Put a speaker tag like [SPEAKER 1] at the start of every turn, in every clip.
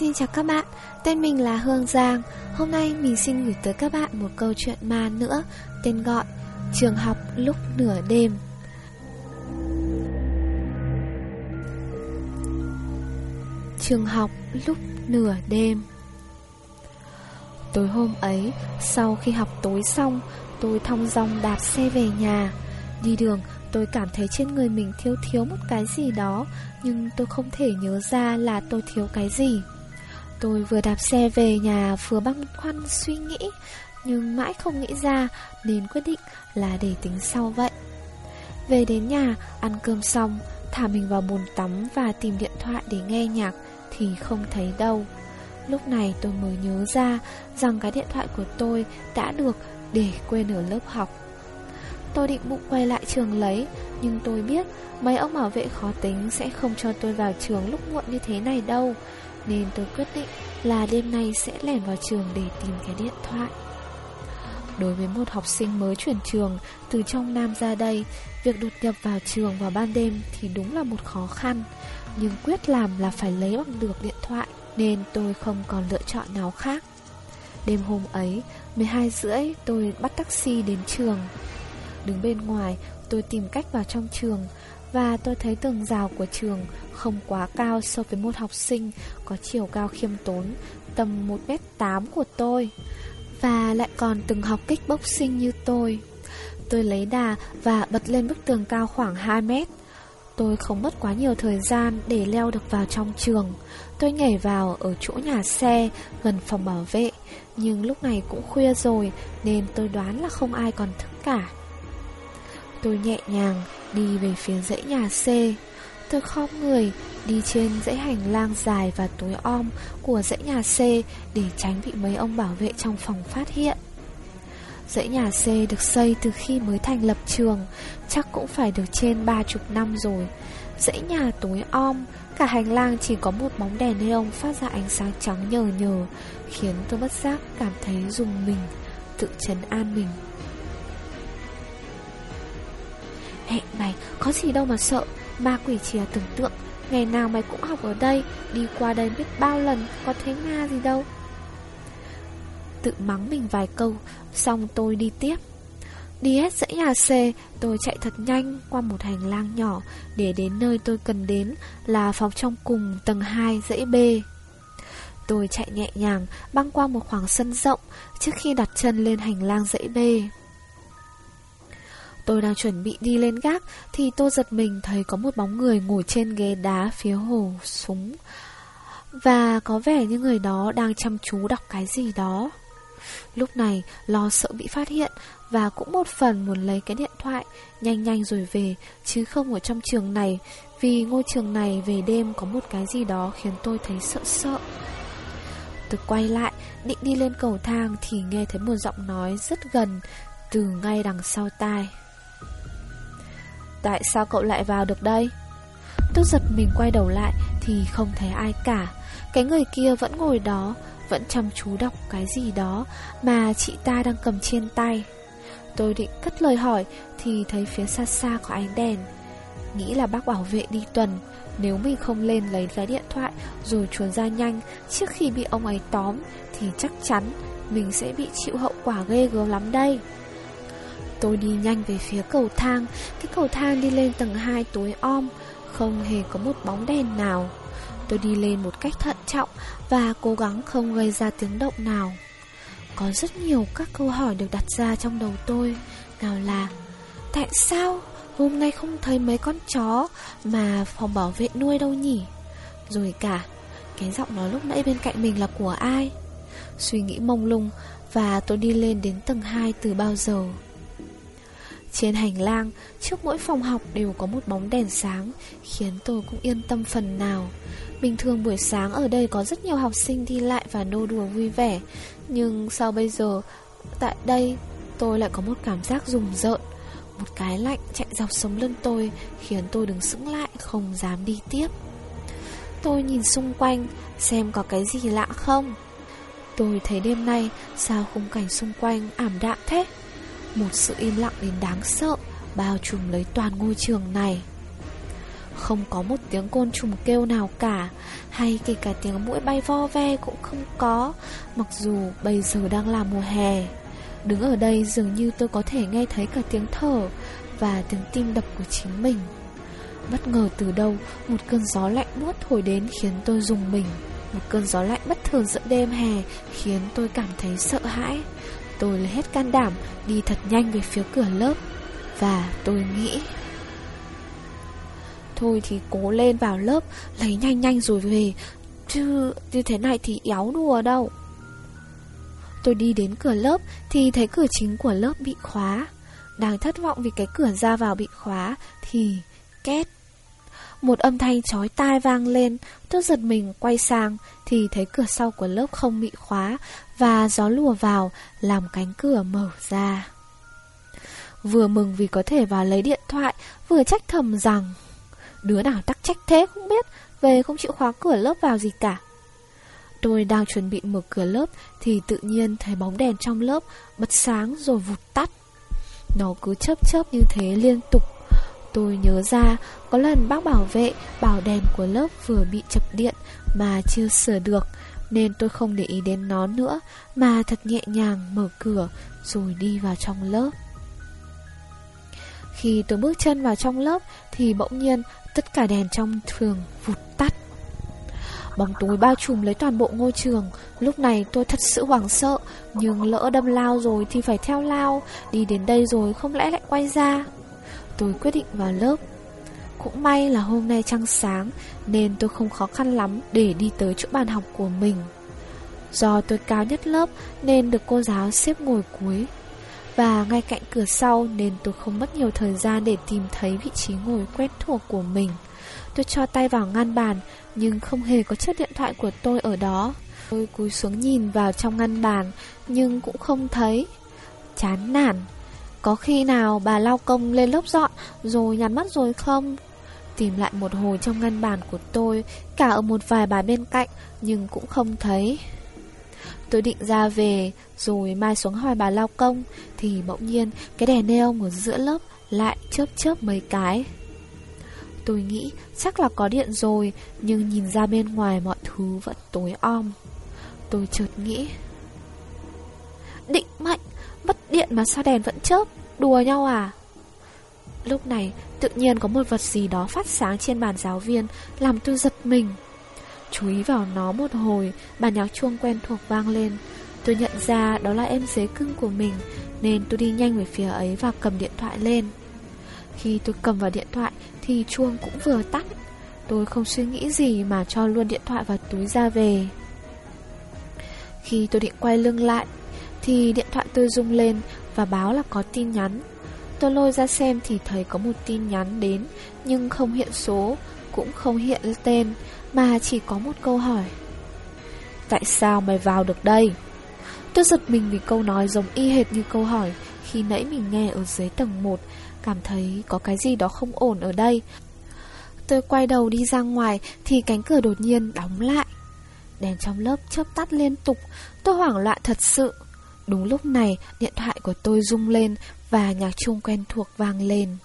[SPEAKER 1] Xin chào các bạn, tên mình là Hương Giang. Hôm nay mình xin gửi tới các bạn một câu chuyện ma nữa Tên gọi Trường học lúc nửa đêm. Trường học lúc nửa đêm. Tối hôm ấy, sau khi học tối xong Tôi thong dong đạp xe về nhà. Đi đường tôi cảm thấy trên người mình thiếu thiếu một cái gì đó Nhưng tôi không thể nhớ ra là tôi thiếu cái gì. Tôi vừa đạp xe về nhà vừa băn khoăn suy nghĩ Nhưng mãi không nghĩ ra nên quyết định là để tính sau vậy. Về đến nhà, ăn cơm xong, thả mình vào bồn tắm và tìm điện thoại để nghe nhạc thì không thấy đâu. Lúc này tôi mới nhớ ra rằng cái điện thoại của tôi đã được để quên ở lớp học. Tôi định bụng quay lại trường lấy Nhưng tôi biết mấy ông bảo vệ khó tính sẽ không cho tôi vào trường lúc muộn như thế này đâu. Nên tôi quyết định là đêm nay sẽ lẻn vào trường để tìm cái điện thoại. Đối với một học sinh mới chuyển trường từ trong Nam ra đây Việc đột nhập vào trường vào ban đêm thì đúng là một khó khăn. Nhưng quyết làm là phải lấy bằng được điện thoại Nên tôi không còn lựa chọn nào khác. Đêm hôm ấy, 12 rưỡi tôi bắt taxi đến trường. Đứng bên ngoài, tôi tìm cách vào trong trường và tôi thấy tường rào của trường không quá cao so với một học sinh có chiều cao khiêm tốn, tầm 1m8 của tôi, và lại còn từng học kickboxing như tôi. Tôi lấy đà và bật lên bức tường cao khoảng 2 mét. Tôi không mất quá nhiều thời gian để leo được vào trong trường. Tôi nhảy vào ở chỗ nhà xe gần phòng bảo vệ, nhưng lúc này cũng khuya rồi nên tôi đoán là không ai còn thức cả. Tôi nhẹ nhàng đi về phía dãy nhà C Tôi khom người đi trên dãy hành lang dài và tối om của dãy nhà C để tránh bị mấy ông bảo vệ trong phòng phát hiện. Dãy nhà C được xây từ khi mới thành lập trường, chắc cũng phải được trên ba chục năm rồi. Dãy nhà tối om, cả hành lang chỉ có một bóng đèn neon phát ra ánh sáng trắng nhờ nhờ, khiến tôi bất giác cảm thấy dùng mình, tự chấn an mình. Hệ mày, có gì đâu mà sợ. Ma quỷ chỉ là tưởng tượng Ngày nào mày cũng học ở đây Đi qua đây biết bao lần Có thấy ma gì đâu. Tự mắng mình vài câu Xong tôi đi tiếp. Đi hết dãy nhà C Tôi chạy thật nhanh qua một hành lang nhỏ Để đến nơi tôi cần đến Là phòng trong cùng tầng 2 dãy B. Tôi chạy nhẹ nhàng Băng qua một khoảng sân rộng Trước khi đặt chân lên hành lang dãy B. Tôi đang chuẩn bị đi lên gác, Thì tôi giật mình thấy có một bóng người ngồi trên ghế đá phía hồ súng. Và có vẻ như người đó đang chăm chú đọc cái gì đó. Lúc này, lo sợ bị phát hiện, Và cũng một phần muốn lấy cái điện thoại, Nhanh nhanh rồi về, Chứ không ở trong trường này, Vì ngôi trường này về đêm có một cái gì đó Khiến tôi thấy sợ sợ. Tôi quay lại, Định đi lên cầu thang Thì nghe thấy một giọng nói rất gần Từ ngay đằng sau tai. Tại sao cậu lại vào được đây? Tôi giật mình quay đầu lại thì không thấy ai cả. Cái người kia vẫn ngồi đó, vẫn chăm chú đọc cái gì đó mà chị ta đang cầm trên tay. Tôi định cất lời hỏi thì thấy phía xa xa có ánh đèn. Nghĩ là bác bảo vệ đi tuần, nếu mình không lên lấy cái điện thoại rồi chuồn ra nhanh trước khi bị ông ấy tóm thì chắc chắn mình sẽ bị chịu hậu quả ghê gớm lắm đây. Tôi đi nhanh về phía cầu thang. Cái cầu thang đi lên tầng 2 tối om, Không hề có một bóng đèn nào. Tôi đi lên một cách thận trọng Và cố gắng không gây ra tiếng động nào. Có rất nhiều các câu hỏi được đặt ra trong đầu tôi. Nào là, Tại sao hôm nay không thấy mấy con chó Mà phòng bảo vệ nuôi đâu nhỉ? Rồi cả, Cái giọng nói lúc nãy bên cạnh mình là của ai? Suy nghĩ mông lung Và tôi đi lên đến tầng 2 từ bao giờ? Trên hành lang, trước mỗi phòng học đều có một bóng đèn sáng, khiến tôi cũng yên tâm phần nào. Bình thường buổi sáng ở đây có rất nhiều học sinh đi lại và nô đùa vui vẻ, nhưng sao bây giờ, tại đây tôi lại có một cảm giác rùng rợn. Một cái lạnh chạy dọc sống lưng tôi khiến tôi đứng sững lại không dám đi tiếp. Tôi nhìn xung quanh xem có cái gì lạ không. Tôi thấy đêm nay sao khung cảnh xung quanh ảm đạm thế. Một sự im lặng đến đáng sợ, Bao trùm lấy toàn ngôi trường này. Không có một tiếng côn trùng kêu nào cả, Hay kể cả tiếng mũi bay vo ve cũng không có, Mặc dù bây giờ đang là mùa hè. Đứng ở đây dường như tôi có thể nghe thấy cả tiếng thở Và tiếng tim đập của chính mình. Bất ngờ từ đâu, Một cơn gió lạnh buốt thổi đến khiến tôi dùng mình. Một cơn gió lạnh bất thường giữa đêm hè Khiến tôi cảm thấy sợ hãi. Tôi lấy hết can đảm Đi thật nhanh về phía cửa lớp. Và tôi nghĩ, Thôi thì cố lên vào lớp, Lấy nhanh nhanh rồi về, Chứ như thế này thì éo đùa đâu. Tôi đi đến cửa lớp Thì thấy cửa chính của lớp bị khóa. Đang thất vọng vì cái cửa ra vào bị khóa Thì két một âm thanh chói tai vang lên Tôi giật mình quay sang, Thì thấy cửa sau của lớp không bị khóa, Và gió lùa vào, Làm cánh cửa mở ra. Vừa mừng vì có thể vào lấy điện thoại, Vừa trách thầm rằng, Đứa nào tắc trách thế không biết, Về không chịu khóa cửa lớp vào gì cả. Tôi đang chuẩn bị mở cửa lớp, Thì tự nhiên thấy bóng đèn trong lớp Bật sáng rồi vụt tắt. Nó cứ chớp chớp như thế liên tục Tôi nhớ ra, Có lần bác bảo vệ, Bảo đèn của lớp vừa bị chập điện Mà chưa sửa được, Nên tôi không để ý đến nó nữa, Mà thật nhẹ nhàng mở cửa, Rồi đi vào trong lớp. Khi tôi bước chân vào trong lớp, Thì bỗng nhiên Tất cả đèn trong trường vụt tắt. Bóng tối bao trùm lấy toàn bộ ngôi trường. Lúc này tôi thật sự hoảng sợ, Nhưng lỡ đâm lao rồi thì phải theo lao. Đi đến đây rồi không lẽ lại quay ra? Tôi quyết định vào lớp Cũng may là hôm nay trăng sáng Nên tôi không khó khăn lắm Để đi tới chỗ bàn học của mình Do tôi cao nhất lớp Nên được cô giáo xếp ngồi cuối và ngay cạnh cửa sau nên tôi không mất nhiều thời gian để tìm thấy vị trí ngồi quen thuộc của mình. Tôi cho tay vào ngăn bàn, nhưng không hề có chiếc điện thoại của tôi ở đó. Tôi cúi xuống nhìn vào trong ngăn bàn, nhưng cũng không thấy. Chán nản. Có khi nào bà lao công lên lớp dọn rồi nhắm mắt rồi không? Tìm lại một hồi trong ngăn bàn của tôi, cả ở một vài bài bên cạnh, nhưng cũng không thấy. Tôi định ra về Rồi mai xuống hỏi bà lao công Thì bỗng nhiên cái đèn neon ở giữa lớp Lại chớp chớp mấy cái Tôi nghĩ chắc là có điện rồi Nhưng nhìn ra bên ngoài mọi thứ vẫn tối om Tôi chợt nghĩ Định mệnh. Mất điện mà sao đèn vẫn chớp Đùa nhau à Lúc này tự nhiên có một vật gì đó phát sáng trên bàn giáo viên Làm tôi giật mình Chú ý vào nó một hồi, bản nhạc chuông quen thuộc vang lên. Tôi nhận ra đó là em dế cưng của mình, nên tôi đi nhanh về phía ấy và cầm điện thoại lên. Khi tôi cầm vào điện thoại thì chuông cũng vừa tắt. Tôi không suy nghĩ gì mà cho luôn điện thoại vào túi ra về. Khi tôi định quay lưng lại thì điện thoại tôi rung lên và báo là có tin nhắn. Tôi lôi ra xem thì thấy có một tin nhắn đến nhưng không hiện số, cũng không hiện tên mà chỉ có một câu hỏi. Tại sao mày vào được đây? Tôi giật mình vì câu nói giống y hệt như câu hỏi khi nãy mình nghe ở dưới tầng 1, cảm thấy có cái gì đó không ổn ở đây. Tôi quay đầu đi ra ngoài thì cánh cửa đột nhiên đóng lại. Đèn trong lớp chớp tắt liên tục, tôi hoảng loạn thật sự. Đúng lúc này, điện thoại của tôi rung lên và nhạc chuông quen thuộc vang lên.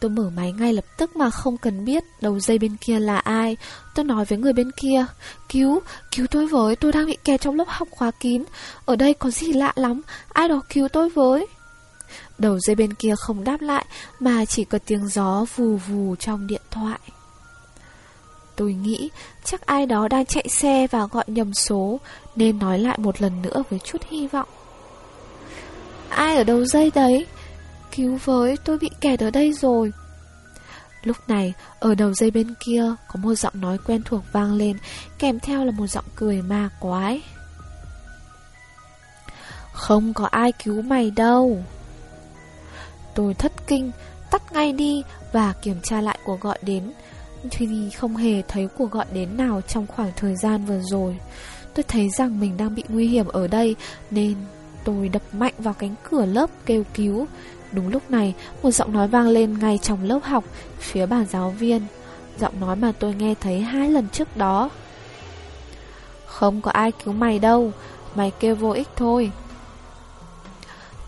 [SPEAKER 1] Tôi mở máy ngay lập tức mà không cần biết đầu dây bên kia là ai. Tôi nói với người bên kia, cứu, cứu tôi với, tôi đang bị kẹt trong lớp học khóa kín. Ở đây có gì lạ lắm, ai đó cứu tôi với. Đầu dây bên kia không đáp lại mà chỉ có tiếng gió vù vù trong điện thoại. Tôi nghĩ chắc ai đó đang chạy xe và gọi nhầm số nên nói lại một lần nữa với chút hy vọng. Ai ở đầu dây đấy? Cứu với, tôi bị kẹt ở đây rồi. Lúc này, ở đầu dây bên kia có một giọng nói quen thuộc vang lên, kèm theo là một giọng cười ma quái. Không có ai cứu mày đâu. Tôi thất kinh, tắt ngay đi và kiểm tra lại cuộc gọi đến. Thì không hề thấy cuộc gọi đến nào trong khoảng thời gian vừa rồi. Tôi thấy rằng mình đang bị nguy hiểm ở đây nên tôi đập mạnh vào cánh cửa lớp kêu cứu. Đúng lúc này, một giọng nói vang lên ngay trong lớp học, phía bàn giáo viên. Giọng nói mà tôi nghe thấy hai lần trước đó. Không có ai cứu mày đâu, mày kêu vô ích thôi.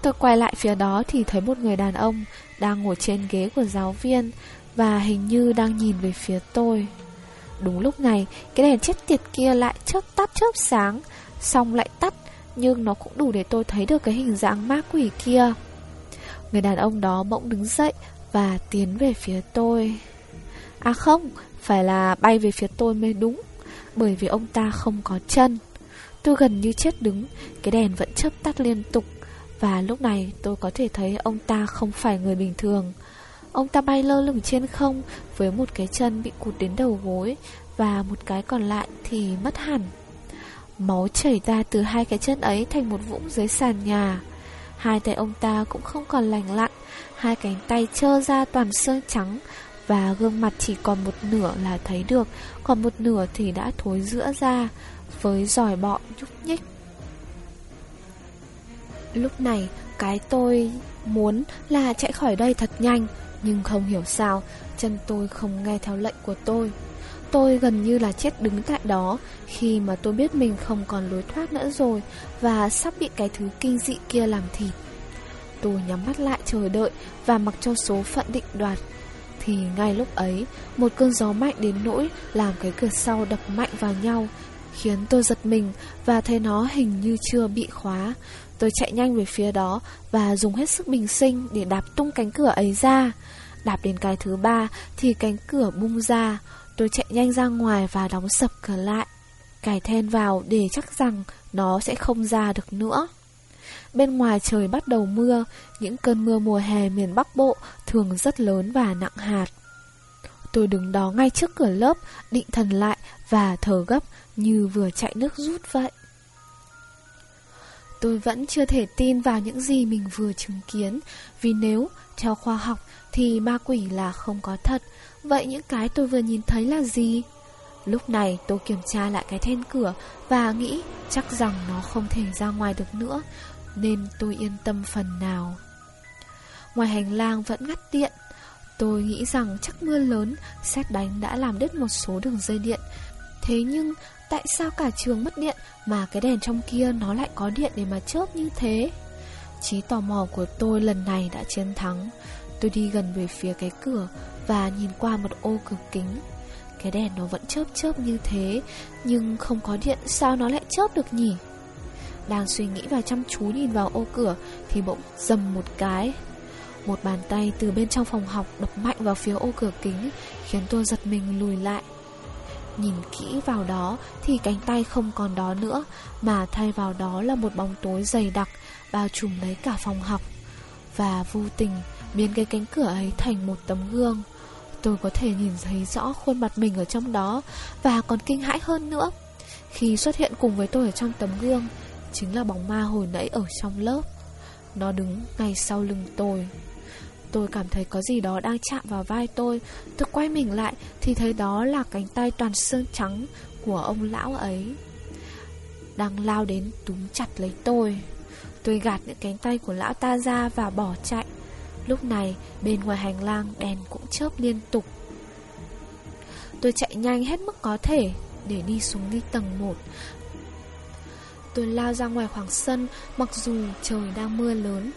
[SPEAKER 1] Tôi quay lại phía đó thì thấy một người đàn ông đang ngồi trên ghế của giáo viên. và hình như đang nhìn về phía tôi. Đúng lúc này, cái đèn chết tiệt kia lại chớp tắt chớp sáng, xong lại tắt, nhưng nó cũng đủ để tôi thấy được cái hình dạng ma quỷ kia. Người đàn ông đó bỗng đứng dậy và tiến về phía tôi. À không, phải là bay về phía tôi mới đúng, bởi vì ông ta không có chân. Tôi gần như chết đứng, cái đèn vẫn chớp tắt liên tục, và lúc này tôi có thể thấy ông ta không phải người bình thường. Ông ta bay lơ lửng trên không với một cái chân bị cụt đến đầu gối và một cái còn lại thì mất hẳn. Máu chảy ra từ hai cái chân ấy thành một vũng dưới sàn nhà. Hai tay ông ta cũng không còn lành lặn, hai cánh tay trơ ra toàn xương trắng và gương mặt chỉ còn một nửa là thấy được, còn một nửa thì đã thối rữa ra với giỏi bọ nhúc nhích. Lúc này, cái tôi muốn là chạy khỏi đây thật nhanh, nhưng không hiểu sao, chân tôi không nghe theo lệnh của tôi. Tôi gần như là chết đứng tại đó khi mà tôi biết mình không còn lối thoát nữa rồi và sắp bị cái thứ kinh dị kia làm thịt. Tôi nhắm mắt lại chờ đợi và mặc cho số phận định đoạt. Thì ngay lúc ấy, một cơn gió mạnh đến nỗi làm cái cửa sau đập mạnh vào nhau, khiến tôi giật mình và thấy nó hình như chưa bị khóa. Tôi chạy nhanh về phía đó và dùng hết sức bình sinh để đạp tung cánh cửa ấy ra. Đạp đến cái thứ ba thì cánh cửa bung ra. Tôi chạy nhanh ra ngoài và đóng sập cửa lại. Cài then vào để chắc rằng nó sẽ không ra được nữa. Bên ngoài trời bắt đầu mưa, những cơn mưa mùa hè miền Bắc Bộ thường rất lớn và nặng hạt. Tôi đứng đó ngay trước cửa lớp, định thần lại và thở gấp như vừa chạy nước rút vậy. Tôi vẫn chưa thể tin vào những gì mình vừa chứng kiến, vì nếu, theo khoa học, thì ma quỷ là không có thật. Vậy những cái tôi vừa nhìn thấy là gì? Lúc này tôi kiểm tra lại cái then cửa và nghĩ chắc rằng nó không thể ra ngoài được nữa, nên tôi yên tâm phần nào. Ngoài hành lang vẫn ngắt điện, tôi nghĩ rằng chắc mưa lớn, xét đánh đã làm đứt một số đường dây điện. Thế nhưng tại sao cả trường mất điện mà cái đèn trong kia nó lại có điện để mà chớp như thế? Trí tò mò của tôi lần này đã chiến thắng. Tôi đi gần về phía cái cửa và nhìn qua một ô cửa kính. Cái đèn nó vẫn chớp chớp như thế, nhưng không có điện sao nó lại chớp được nhỉ? Đang suy nghĩ và chăm chú nhìn vào ô cửa thì bỗng dầm một cái. Một bàn tay từ bên trong phòng học đập mạnh vào phía ô cửa kính khiến tôi giật mình lùi lại. Nhìn kỹ vào đó thì cánh tay không còn đó nữa mà thay vào đó là một bóng tối dày đặc bao trùm lấy cả phòng học. Và vô tình biến cái cánh cửa ấy thành một tấm gương. Tôi có thể nhìn thấy rõ khuôn mặt mình ở trong đó và còn kinh hãi hơn nữa. Khi xuất hiện cùng với tôi ở trong tấm gương, chính là bóng ma hồi nãy ở trong lớp. Nó đứng ngay sau lưng tôi. Tôi cảm thấy có gì đó đang chạm vào vai tôi. Tôi quay mình lại thì thấy đó là cánh tay toàn xương trắng của ông lão ấy. Đang lao đến túm chặt lấy tôi. Tôi gạt những cánh tay của lão ta ra và bỏ chạy. Lúc này, bên ngoài hành lang đèn cũng chớp liên tục. Tôi chạy nhanh hết mức có thể để đi xuống đi tầng 1. Tôi lao ra ngoài khoảng sân, mặc dù trời đang mưa lớn.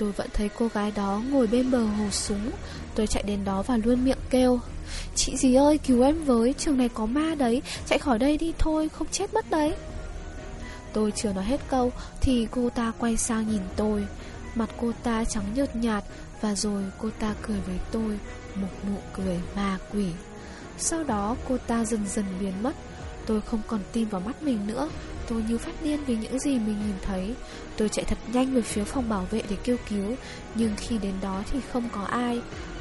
[SPEAKER 1] Tôi vẫn thấy cô gái đó ngồi bên bờ hồ súng. Tôi chạy đến đó và luôn miệng kêu. Chị gì ơi, cứu em với, trường này có ma đấy, chạy khỏi đây đi thôi, không chết mất đấy. Tôi chưa nói hết câu thì cô ta quay sang nhìn tôi. Mặt cô ta trắng nhợt nhạt và rồi cô ta cười với tôi Một nụ cười ma quỷ Sau đó cô ta dần dần biến mất Tôi không còn tin vào mắt mình nữa. Tôi như phát điên vì những gì mình nhìn thấy. Tôi chạy thật nhanh về phía phòng bảo vệ để kêu cứu, Nhưng khi đến đó thì không có ai.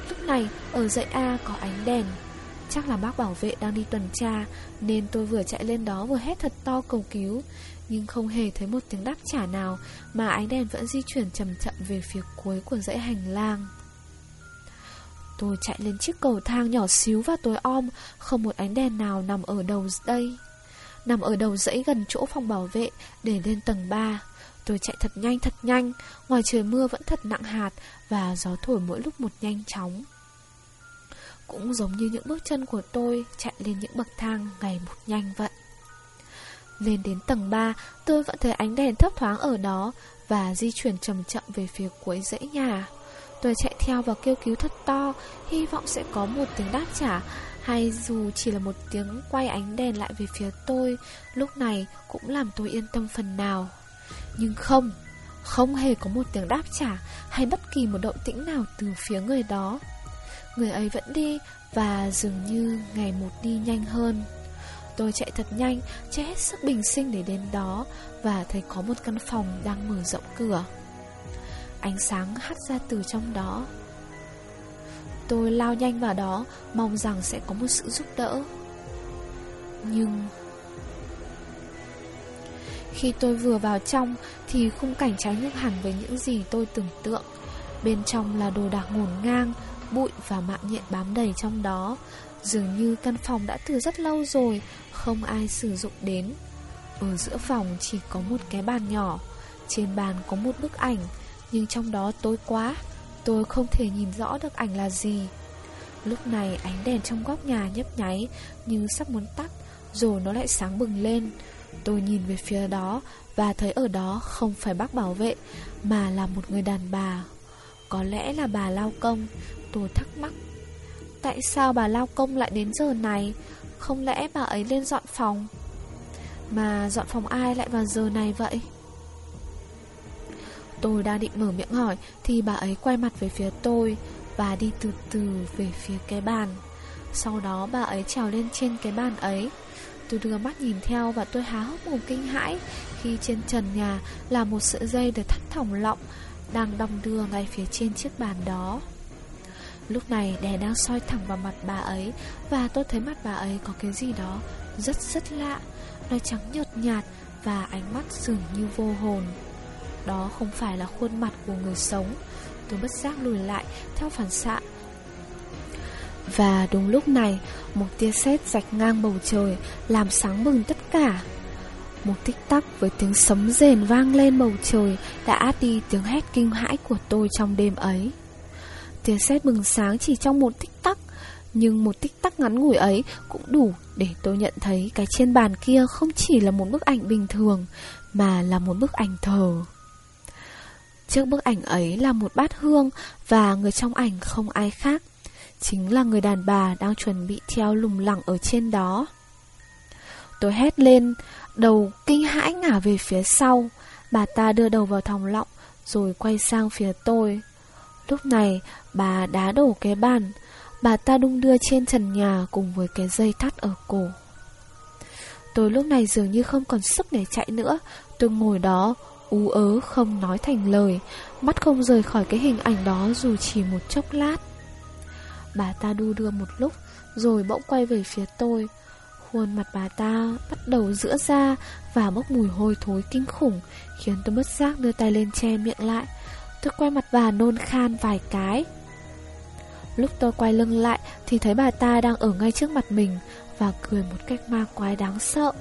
[SPEAKER 1] Lúc này, ở dãy A có ánh đèn. Chắc là bác bảo vệ đang đi tuần tra, Nên tôi vừa chạy lên đó vừa hét thật to cầu cứu. Nhưng không hề thấy một tiếng đáp trả nào, mà ánh đèn vẫn di chuyển chậm chậm về phía cuối của dãy hành lang. Tôi chạy lên chiếc cầu thang nhỏ xíu và tối om, không một ánh đèn nào nằm ở đầu đây. Nằm ở đầu dãy gần chỗ phòng bảo vệ để lên tầng 3. Tôi chạy thật nhanh thật nhanh, ngoài trời mưa vẫn thật nặng hạt và gió thổi mỗi lúc một nhanh chóng. Cũng giống như những bước chân của tôi chạy lên những bậc thang ngày một nhanh vậy. Lên đến tầng 3, tôi vẫn thấy ánh đèn thấp thoáng ở đó và di chuyển chậm chậm về phía cuối dãy nhà. Tôi chạy theo và kêu cứu thật to Hy vọng sẽ có một tiếng đáp trả. Hay dù chỉ là một tiếng quay ánh đèn lại về phía tôi Lúc này cũng làm tôi yên tâm phần nào. Nhưng không Không hề có một tiếng đáp trả Hay bất kỳ một động tĩnh nào từ phía người đó. Người ấy vẫn đi Và dường như ngày một đi nhanh hơn. Tôi chạy thật nhanh, chạy hết sức bình sinh để đến đó Và thấy có một căn phòng đang mở rộng cửa. Ánh sáng hắt ra từ trong đó. Tôi lao nhanh vào đó, Mong rằng sẽ có một sự giúp đỡ. Nhưng Khi tôi vừa vào trong Thì khung cảnh trái ngược hẳn với những gì tôi tưởng tượng. Bên trong là đồ đạc ngổn ngang, Bụi và mạng nhện bám đầy trong đó. Dường như căn phòng đã từ rất lâu rồi, Không ai sử dụng đến. Ở giữa phòng chỉ có một cái bàn nhỏ, Trên bàn có một bức ảnh. Nhưng trong đó tối quá, Tôi không thể nhìn rõ được ảnh là gì. Lúc này ánh đèn trong góc nhà nhấp nháy Như sắp muốn tắt, Rồi nó lại sáng bừng lên. Tôi nhìn về phía đó Và thấy ở đó không phải bác bảo vệ, Mà là một người đàn bà. Có lẽ là bà lao công, Tôi thắc mắc. Tại sao bà lao công lại đến giờ này? Không lẽ bà ấy lên dọn phòng? Mà dọn phòng ai lại vào giờ này vậy? Tôi đang định mở miệng hỏi, Thì bà ấy quay mặt về phía tôi Và đi từ từ về phía cái bàn. Sau đó bà ấy trèo lên trên cái bàn ấy. Tôi đưa mắt nhìn theo và tôi há hốc mồm kinh hãi Khi trên trần nhà là một sợi dây được thắt thòng lọng Đang đong đưa ngay phía trên chiếc bàn đó. Lúc này đèn đang soi thẳng vào mặt bà ấy Và tôi thấy mặt bà ấy có cái gì đó Rất rất lạ. Nó trắng nhợt nhạt Và ánh mắt dường như vô hồn. Đó không phải là khuôn mặt của người sống. Tôi bất giác lùi lại Theo phản xạ. Và đúng lúc này, Một tia sét rạch ngang bầu trời, Làm sáng bừng tất cả. Một tích tắc với tiếng sấm rền vang lên bầu trời đã át đi tiếng hét kinh hãi của tôi trong đêm ấy. Tia sét bừng sáng chỉ trong một tích tắc, Nhưng một tích tắc ngắn ngủi ấy cũng đủ để tôi nhận thấy cái trên bàn kia không chỉ là một bức ảnh bình thường, Mà là một bức ảnh thờ. Trước bức ảnh ấy là một bát hương và người trong ảnh không ai khác. Chính là người đàn bà đang chuẩn bị treo lùng lẳng ở trên đó. Tôi hét lên, đầu kinh hãi ngả về phía sau. Bà ta đưa đầu vào thòng lọng rồi quay sang phía tôi. Lúc này, bà đá đổ cái bàn, bà ta đung đưa trên trần nhà cùng với cái dây thắt ở cổ. Tôi lúc này dường như không còn sức để chạy nữa, tôi ngồi đó, ú ớ không nói thành lời, mắt không rời khỏi cái hình ảnh đó dù chỉ một chốc lát. Bà ta đu đưa một lúc, rồi bỗng quay về phía tôi. Khuôn mặt bà ta bắt đầu giữa ra và bốc mùi hôi thối kinh khủng, khiến tôi mất giác đưa tay lên che miệng lại. Tôi quay mặt và nôn khan vài cái Lúc tôi quay lưng lại Thì thấy bà ta đang ở ngay trước mặt mình Và cười một cách ma quái đáng sợ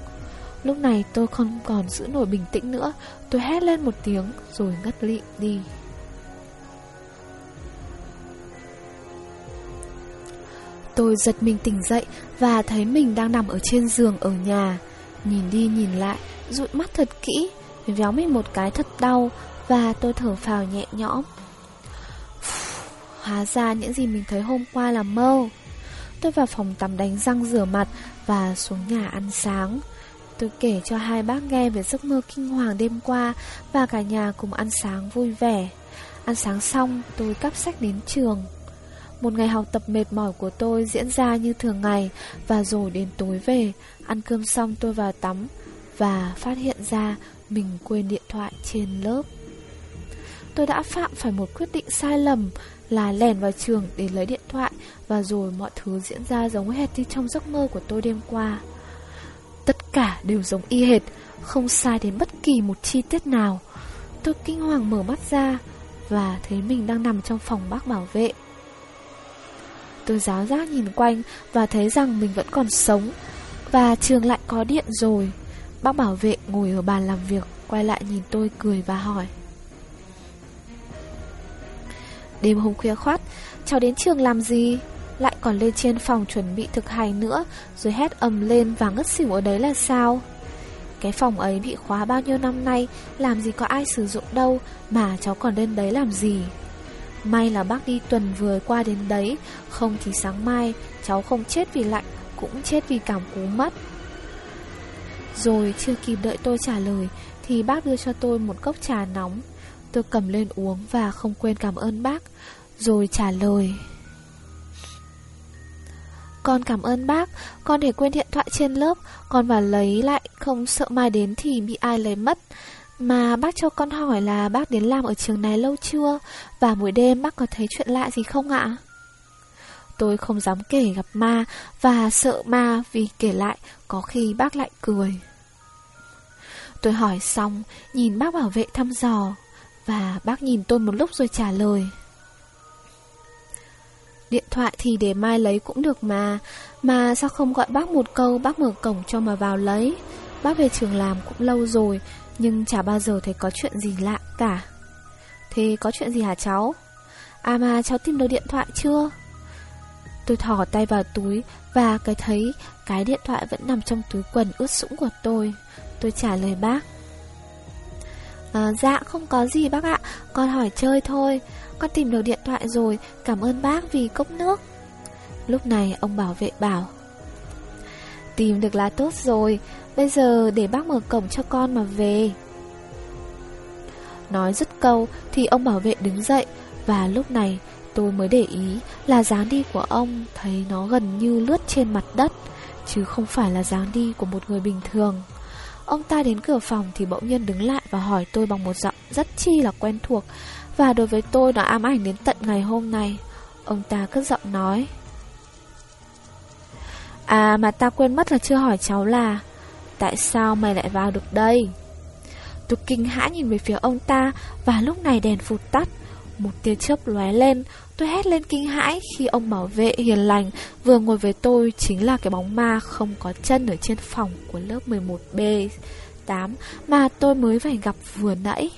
[SPEAKER 1] Lúc này tôi không còn giữ nổi bình tĩnh nữa. Tôi hét lên một tiếng, Rồi ngất lịm đi. Tôi giật mình tỉnh dậy Và thấy mình đang nằm ở trên giường ở nhà. Nhìn đi nhìn lại, Dụi mắt thật kỹ, Véo mình một cái thật đau và tôi thở phào nhẹ nhõm. Hóa ra những gì mình thấy hôm qua là mơ. Tôi vào phòng tắm đánh răng rửa mặt Và xuống nhà ăn sáng. Tôi kể cho hai bác nghe về giấc mơ kinh hoàng đêm qua Và cả nhà cùng ăn sáng vui vẻ. Ăn sáng xong, tôi cắp sách đến trường. Một ngày học tập mệt mỏi của tôi diễn ra như thường ngày Và rồi đến tối về, Ăn cơm xong tôi vào tắm Và phát hiện ra mình quên điện thoại trên lớp. Tôi đã phạm phải một quyết định sai lầm là lèn vào trường để lấy điện thoại và rồi mọi thứ diễn ra giống hệt như trong giấc mơ của tôi đêm qua. Tất cả đều giống y hệt, không sai đến bất kỳ một chi tiết nào. Tôi kinh hoàng mở mắt ra và thấy mình đang nằm trong phòng bác bảo vệ. Tôi giáo giác nhìn quanh và thấy rằng mình vẫn còn sống và trường lại có điện rồi. Bác bảo vệ ngồi ở bàn làm việc quay lại nhìn tôi cười và hỏi Đêm hôm khuya khoát Cháu đến trường làm gì còn lên trên phòng chuẩn bị thực hành nữa, Rồi hét ầm lên và ngất xỉu ở đấy là sao? Cái phòng ấy bị khóa bao nhiêu năm nay, Làm gì có ai sử dụng đâu, Mà cháu còn lên đấy làm gì? May là bác đi tuần vừa qua đến đấy, Không thì sáng mai Cháu không chết vì lạnh, Cũng chết vì cảm cúm mất. Rồi chưa kịp đợi tôi trả lời, Thì bác đưa cho tôi một cốc trà nóng. Tôi cầm lên uống và không quên cảm ơn bác, Rồi trả lời. Con cảm ơn bác. Con để quên điện thoại trên lớp. Con vào lấy lại, Không sợ mai đến thì bị ai lấy mất. Mà bác cho con hỏi là bác đến làm ở trường này lâu chưa? Và buổi đêm bác có thấy chuyện lạ gì không ạ? Tôi không dám kể gặp ma Và sợ ma vì kể lại, Có khi bác lại cười. Tôi hỏi xong, Nhìn bác bảo vệ thăm dò và bác nhìn tôi một lúc rồi trả lời. Điện thoại thì để mai lấy cũng được mà. Mà sao không gọi bác một câu Bác mở cổng cho mà vào lấy? Bác về trường làm cũng lâu rồi Nhưng chả bao giờ thấy có chuyện gì lạ cả. Thế có chuyện gì hả cháu? À mà cháu tìm được điện thoại chưa? Tôi thỏ tay vào túi Và cái thấy cái điện thoại vẫn nằm trong túi quần ướt sũng của tôi. Tôi trả lời bác. À, dạ không có gì bác ạ. Con hỏi chơi thôi. Con tìm được điện thoại rồi. Cảm ơn bác vì cốc nước. Lúc này, ông bảo vệ bảo, Tìm được là tốt rồi. Bây giờ để bác mở cổng cho con mà về. Nói dứt câu Thì ông bảo vệ đứng dậy. Và lúc này, tôi mới để ý Là dáng đi của ông Thấy nó gần như lướt trên mặt đất, Chứ không phải là dáng đi của một người bình thường. Ông ta đến cửa phòng thì bỗng nhiên đứng lại và hỏi tôi bằng một giọng rất chi là quen thuộc. Và đối với tôi, nó ám ảnh đến tận ngày hôm nay. Ông ta cất giọng nói. À mà ta quên mất là chưa hỏi cháu là, Tại sao mày lại vào được đây? Tôi kinh hãi nhìn về phía ông ta, Và lúc này đèn phụt tắt. Một tia chớp lóe lên Tôi hét lên kinh hãi khi ông bảo vệ hiền lành vừa ngồi với tôi chính là cái bóng ma không có chân ở trên phòng của lớp 11B 8 mà tôi mới phải gặp vừa nãy.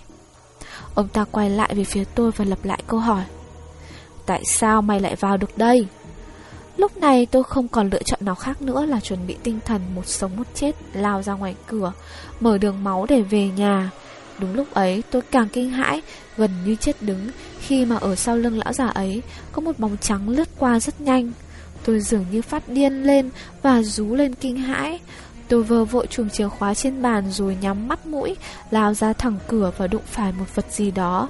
[SPEAKER 1] Ông ta quay lại về phía tôi và lặp lại câu hỏi. Tại sao mày lại vào được đây? Lúc này tôi không còn lựa chọn nào khác nữa là chuẩn bị tinh thần một sống một chết lao ra ngoài cửa, mở đường máu để về nhà. Đúng lúc ấy tôi càng kinh hãi, gần như chết đứng khi mà ở sau lưng lão già ấy có một bóng trắng lướt qua rất nhanh. Tôi dường như phát điên lên và rú lên kinh hãi. Tôi vờ vội chùm chìa khóa trên bàn rồi nhắm mắt mũi, lao ra thẳng cửa và đụng phải một vật gì đó.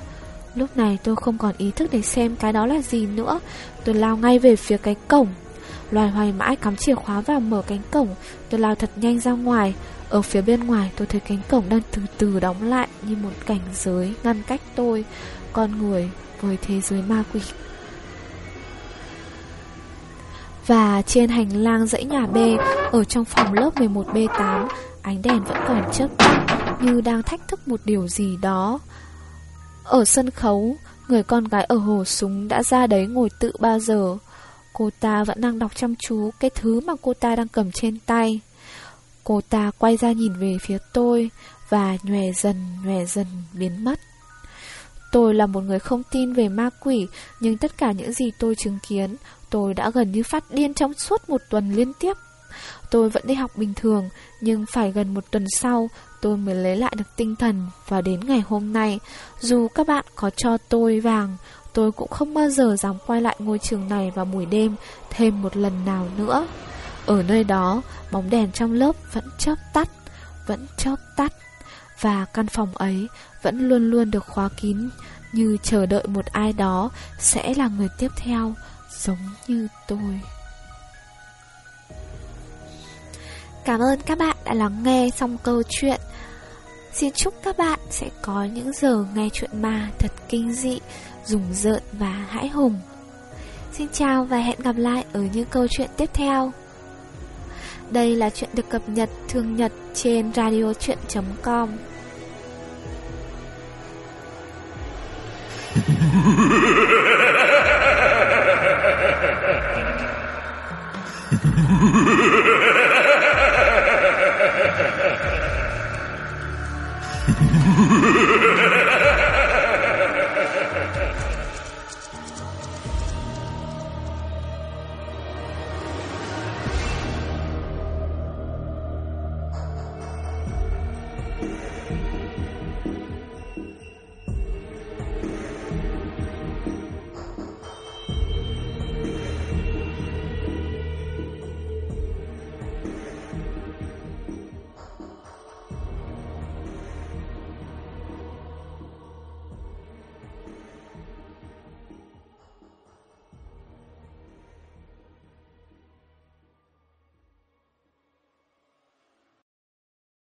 [SPEAKER 1] Lúc này tôi không còn ý thức để xem cái đó là gì nữa. Tôi lao ngay về phía cái cổng. Loài hoài mãi cắm chìa khóa vào mở cánh cổng. Tôi lao thật nhanh ra ngoài. Ở phía bên ngoài tôi thấy cánh cổng đang từ từ đóng lại như một cảnh giới ngăn cách tôi, con người với thế giới ma quỷ. Và trên hành lang dãy nhà B, ở trong phòng lớp 11B8, ánh đèn vẫn còn chớp như đang thách thức một điều gì đó. Ở sân khấu, người con gái ở hồ súng đã ra đấy ngồi tự bao giờ. Cô ta vẫn đang đọc chăm chú cái thứ mà cô ta đang cầm trên tay. Cô ta quay ra nhìn về phía tôi và nhòe dần nhòe dần biến mất. Tôi là một người không tin về ma quỷ, nhưng tất cả những gì tôi chứng kiến, tôi đã gần như phát điên trong suốt một tuần liên tiếp. Tôi vẫn đi học bình thường, nhưng phải gần một tuần sau, tôi mới lấy lại được tinh thần và đến ngày hôm nay, dù các bạn có cho tôi vàng, tôi cũng không bao giờ dám quay lại ngôi trường này vào buổi đêm thêm một lần nào nữa. Ở nơi đó, bóng đèn trong lớp vẫn chớp tắt, vẫn chớp tắt, và căn phòng ấy vẫn luôn luôn được khóa kín, như chờ đợi một ai đó sẽ là người tiếp theo, giống như tôi. Cảm ơn các bạn đã lắng nghe xong câu chuyện. Xin chúc các bạn sẽ có những giờ nghe chuyện ma thật kinh dị, rùng rợn và hãi hùng. Xin chào và hẹn gặp lại ở những câu chuyện tiếp theo. Đây là chuyện được cập nhật thường nhật trên radiochuyen.com